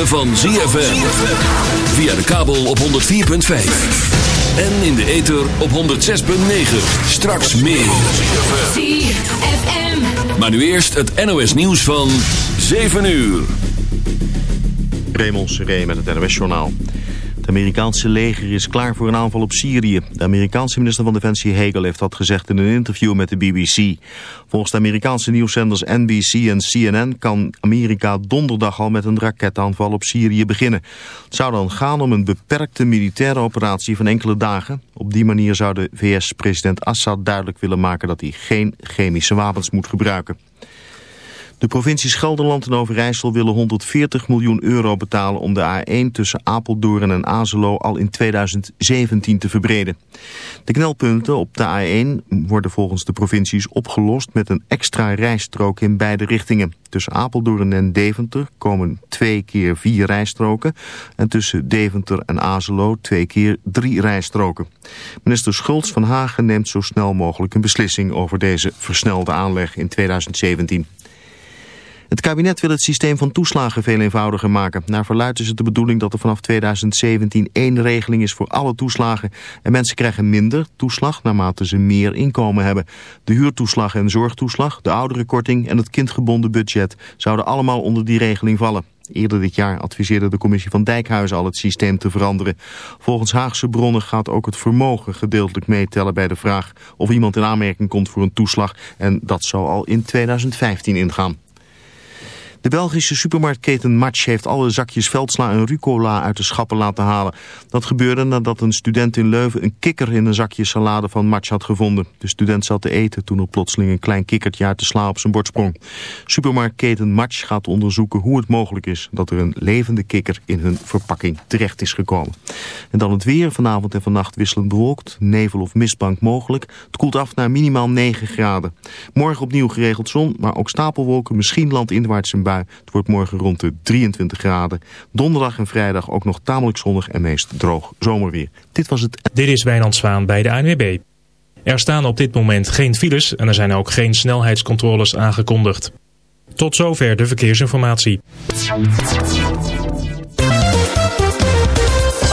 ritme van ZFM. Via de kabel op 104.5. En in de ether op 106.9. Straks meer. ZFM. Maar nu eerst het NOS nieuws van 7 uur. Raymond Seré met het NOS-journaal. Het Amerikaanse leger is klaar voor een aanval op Syrië. De Amerikaanse minister van Defensie Hegel heeft dat gezegd in een interview met de BBC. Volgens de Amerikaanse nieuwszenders NBC en CNN kan Amerika donderdag al met een raketaanval op Syrië beginnen. Het zou dan gaan om een beperkte militaire operatie van enkele dagen. Op die manier zou de VS-president Assad duidelijk willen maken dat hij geen chemische wapens moet gebruiken. De provincies Gelderland en Overijssel willen 140 miljoen euro betalen om de A1 tussen Apeldoorn en Azelo al in 2017 te verbreden. De knelpunten op de A1 worden volgens de provincies opgelost met een extra rijstrook in beide richtingen. Tussen Apeldoorn en Deventer komen twee keer vier rijstroken en tussen Deventer en Azelo twee keer drie rijstroken. Minister Schultz van Hagen neemt zo snel mogelijk een beslissing over deze versnelde aanleg in 2017. Het kabinet wil het systeem van toeslagen veel eenvoudiger maken. Naar verluidt is het de bedoeling dat er vanaf 2017 één regeling is voor alle toeslagen. En mensen krijgen minder toeslag naarmate ze meer inkomen hebben. De huurtoeslag en zorgtoeslag, de ouderenkorting en het kindgebonden budget zouden allemaal onder die regeling vallen. Eerder dit jaar adviseerde de commissie van Dijkhuizen al het systeem te veranderen. Volgens Haagse bronnen gaat ook het vermogen gedeeltelijk meetellen bij de vraag of iemand in aanmerking komt voor een toeslag. En dat zou al in 2015 ingaan. De Belgische supermarktketen Match heeft alle zakjes veldsla en rucola uit de schappen laten halen. Dat gebeurde nadat een student in Leuven een kikker in een zakje salade van Match had gevonden. De student zat te eten toen er plotseling een klein kikkertje uit de sla op zijn bord sprong. Supermarktketen Match gaat onderzoeken hoe het mogelijk is dat er een levende kikker in hun verpakking terecht is gekomen. En dan het weer. Vanavond en vannacht wisselend bewolkt. Nevel of mistbank mogelijk. Het koelt af naar minimaal 9 graden. Morgen opnieuw geregeld zon, maar ook stapelwolken. Misschien landinwaarts een bui. Het wordt morgen rond de 23 graden. Donderdag en vrijdag ook nog tamelijk zonnig en meest droog zomerweer. Dit was het... Dit is Wijnand Zwaan bij de ANWB. Er staan op dit moment geen files en er zijn ook geen snelheidscontroles aangekondigd. Tot zover de verkeersinformatie.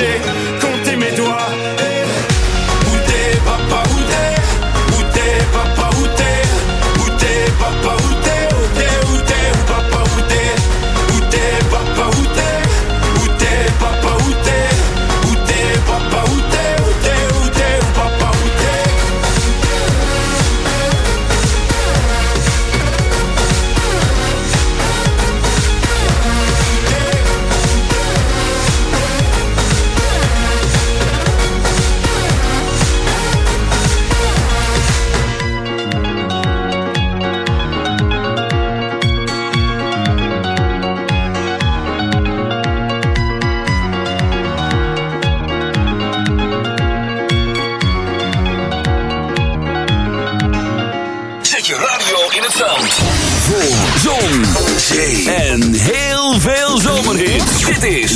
mille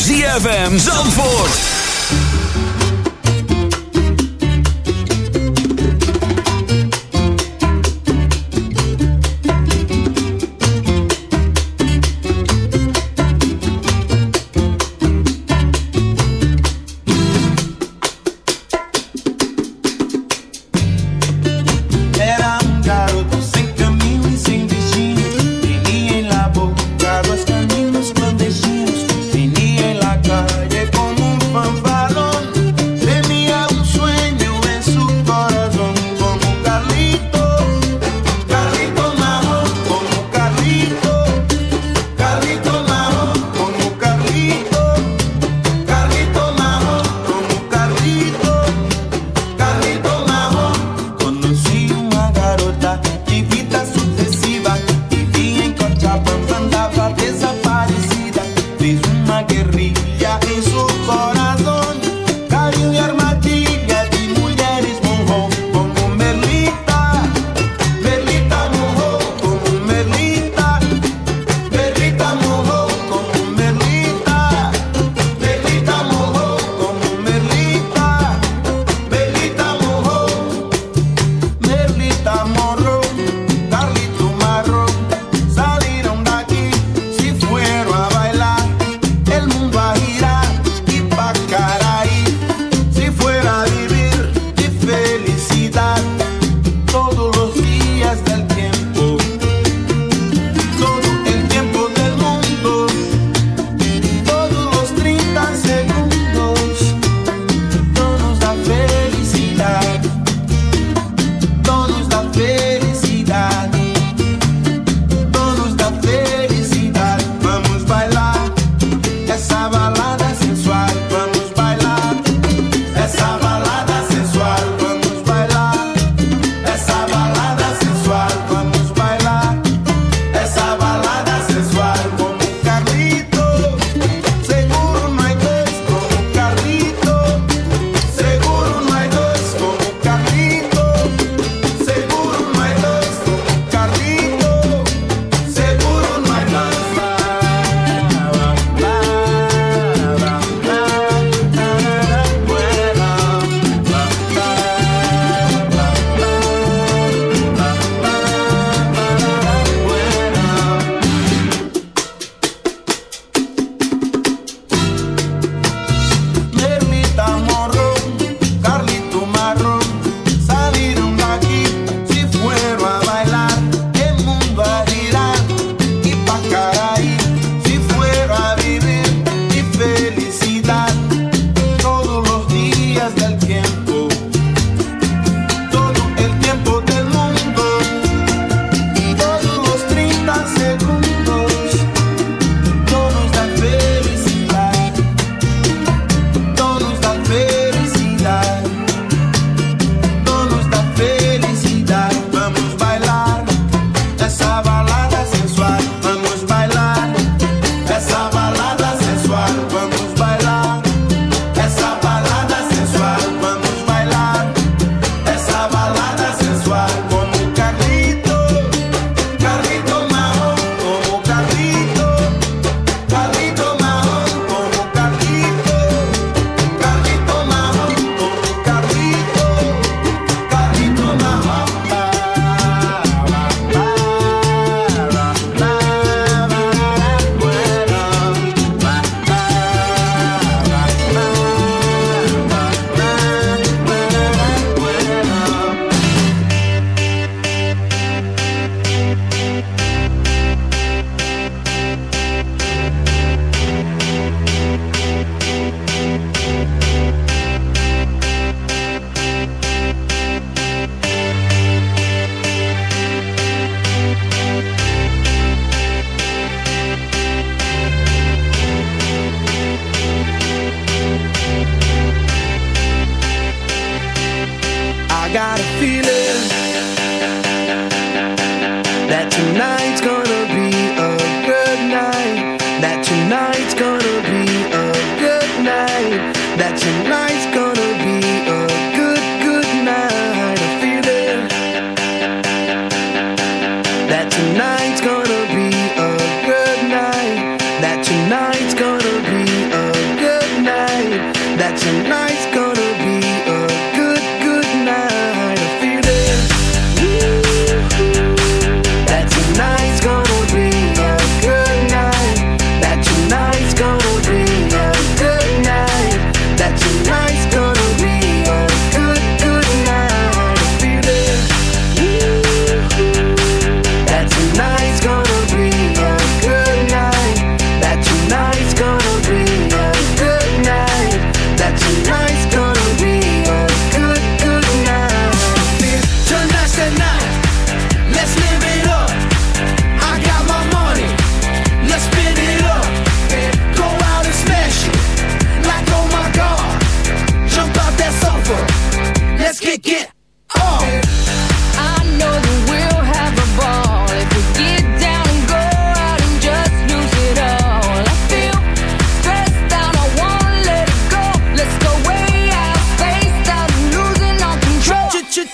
ZFM Zandvoort.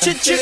ch ch ch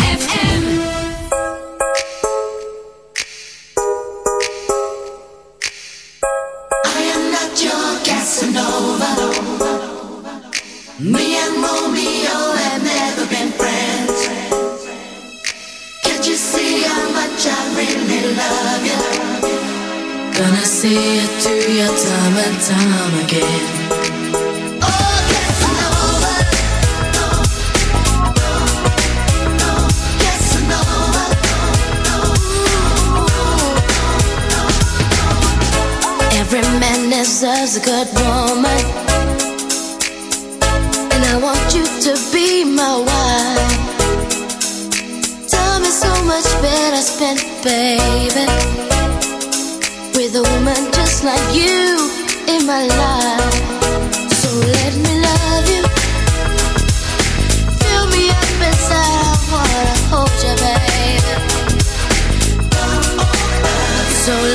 so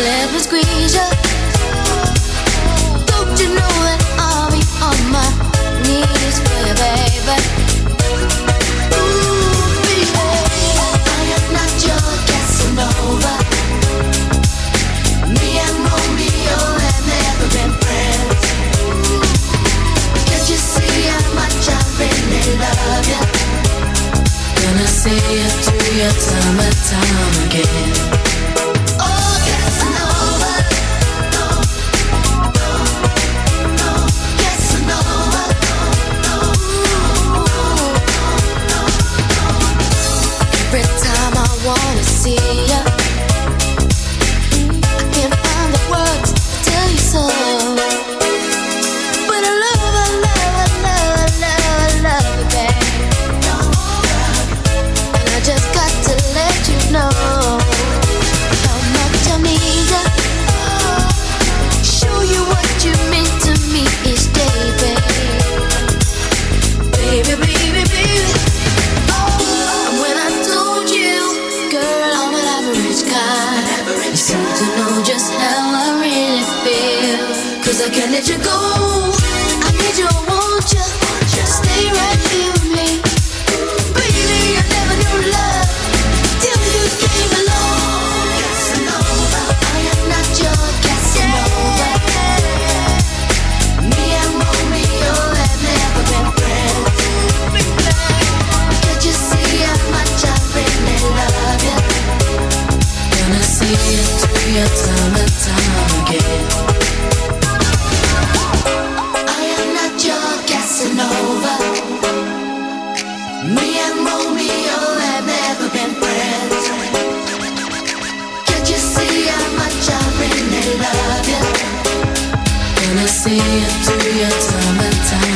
see you through your summertime.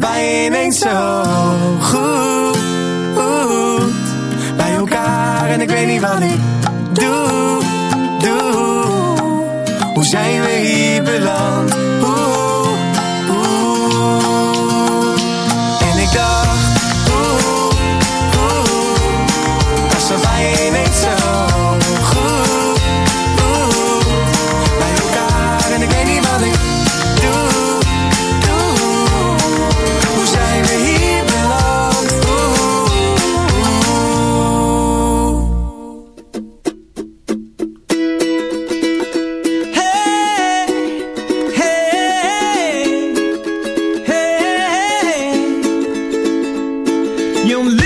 wij ineens zo goed. You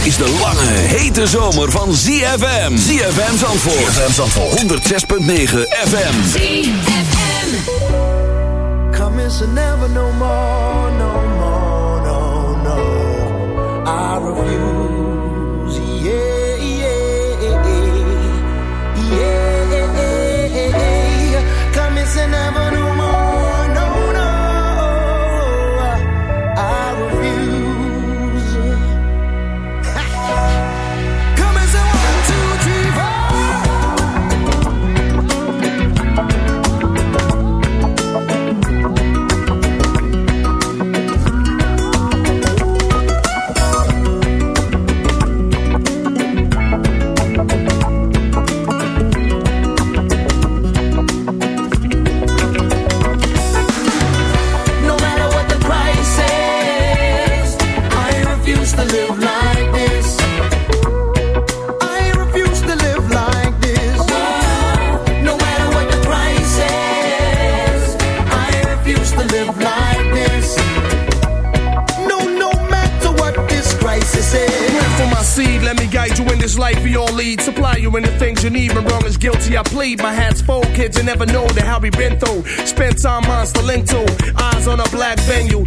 Dit is de lange, hete zomer van ZFM. ZFM Zandvoort. ZFM Zandvoort. 106.9 FM. Come is never no more, no more, no, no. I refuse, yeah, yeah, yeah. Come is never I plead. My hat's full, kids, you never know the hell we been through. Spent time monster link to eyes on a black venue.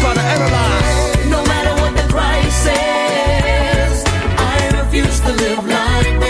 try to analyze. No matter what the price is, I refuse to live like this.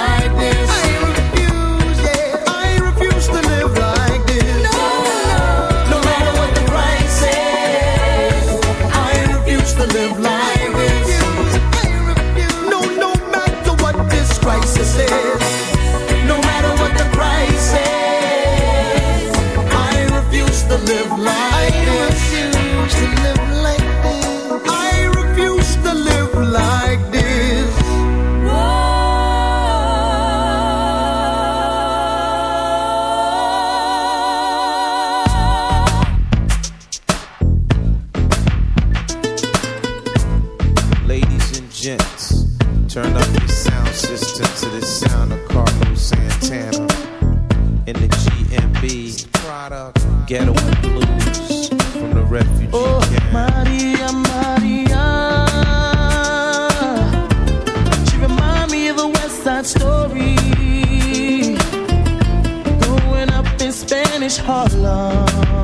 Harlem.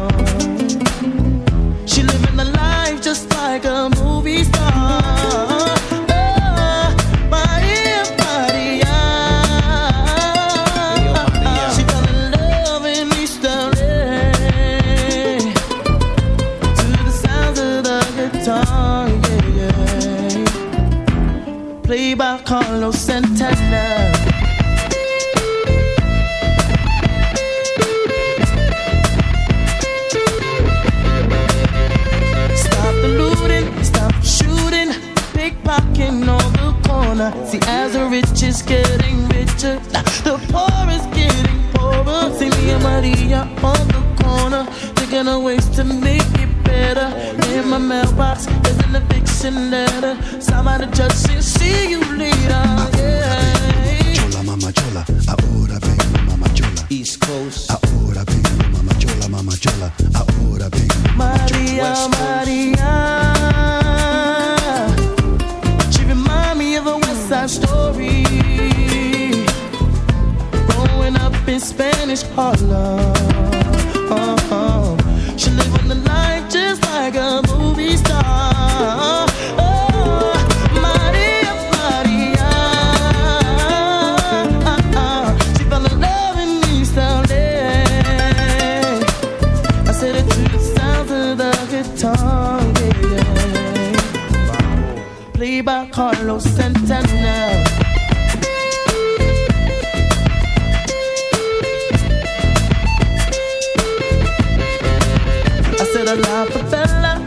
A la favela,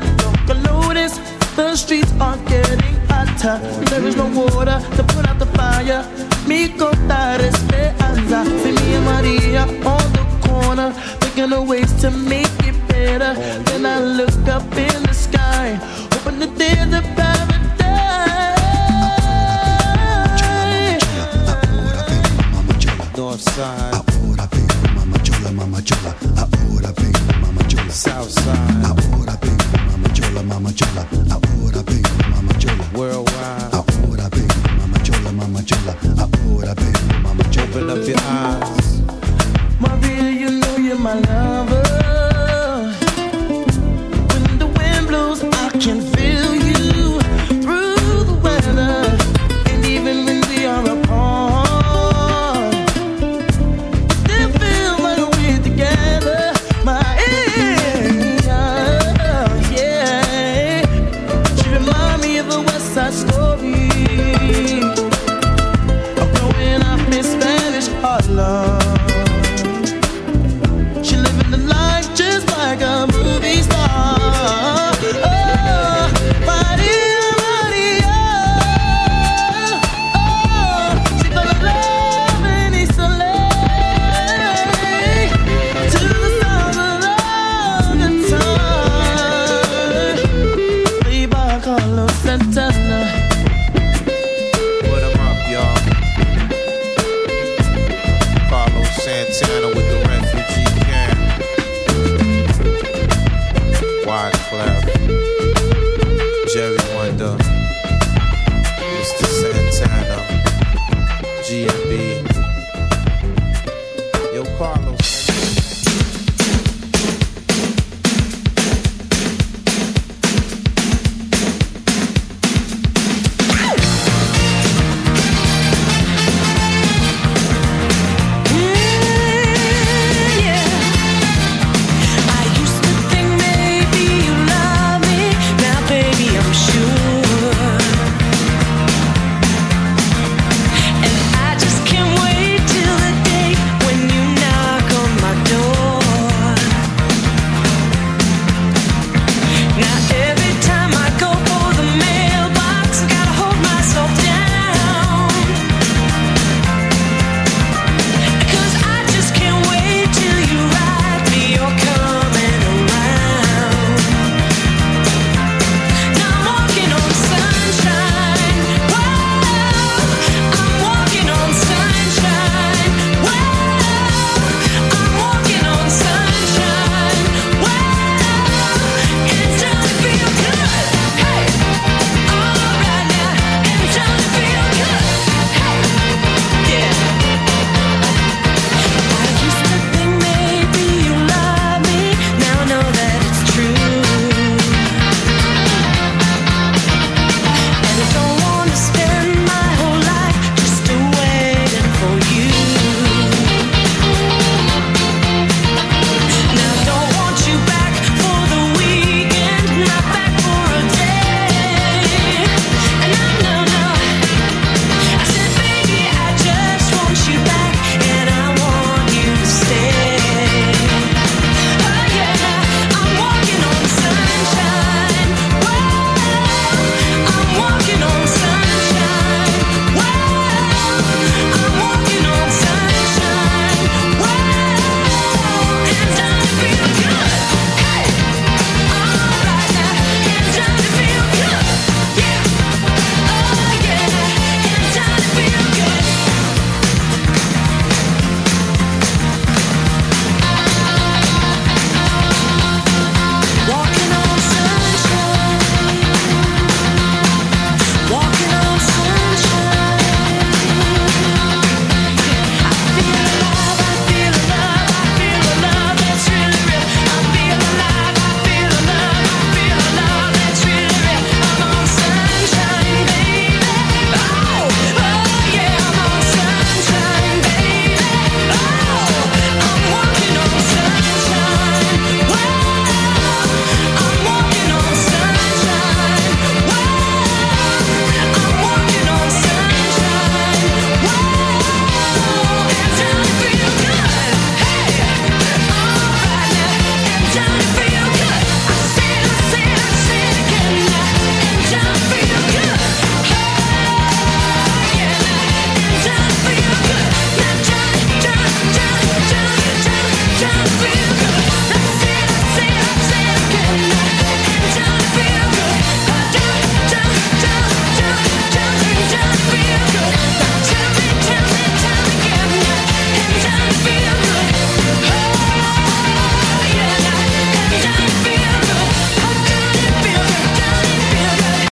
don't notice the streets are getting hot winter. There is no water to put out the fire. Mi contar esperanza. See me and Maria on the corner, thinking of ways to make it better. Then I look up in the sky, hoping that there's a paradise. North side. I'm a jella.